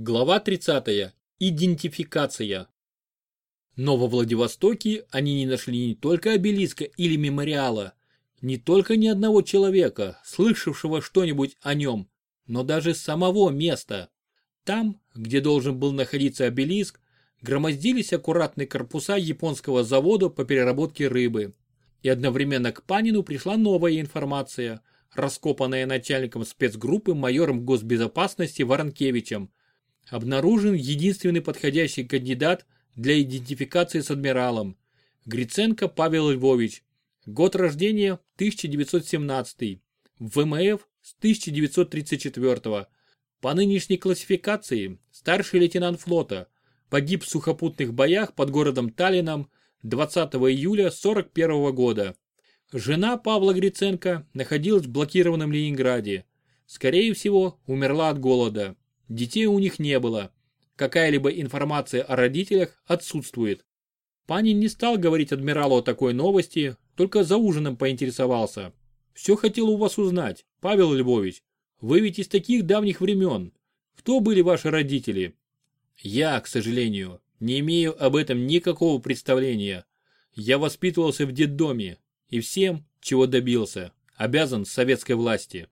Глава 30. Идентификация. Но во Владивостоке они не нашли не только обелиска или мемориала, не только ни одного человека, слышавшего что-нибудь о нем, но даже самого места. Там, где должен был находиться обелиск, громоздились аккуратные корпуса японского завода по переработке рыбы. И одновременно к Панину пришла новая информация, раскопанная начальником спецгруппы майором госбезопасности Воронкевичем, обнаружен единственный подходящий кандидат для идентификации с адмиралом. Гриценко Павел Львович. Год рождения 1917. ВМФ с 1934. По нынешней классификации старший лейтенант флота. Погиб в сухопутных боях под городом Таллином 20 июля 41 года. Жена Павла Гриценко находилась в блокированном Ленинграде. Скорее всего, умерла от голода. Детей у них не было. Какая-либо информация о родителях отсутствует. Панин не стал говорить адмиралу о такой новости, только за ужином поинтересовался. Все хотел у вас узнать, Павел Львович. Вы ведь из таких давних времен. Кто были ваши родители? Я, к сожалению, не имею об этом никакого представления. Я воспитывался в детдоме и всем, чего добился, обязан советской власти.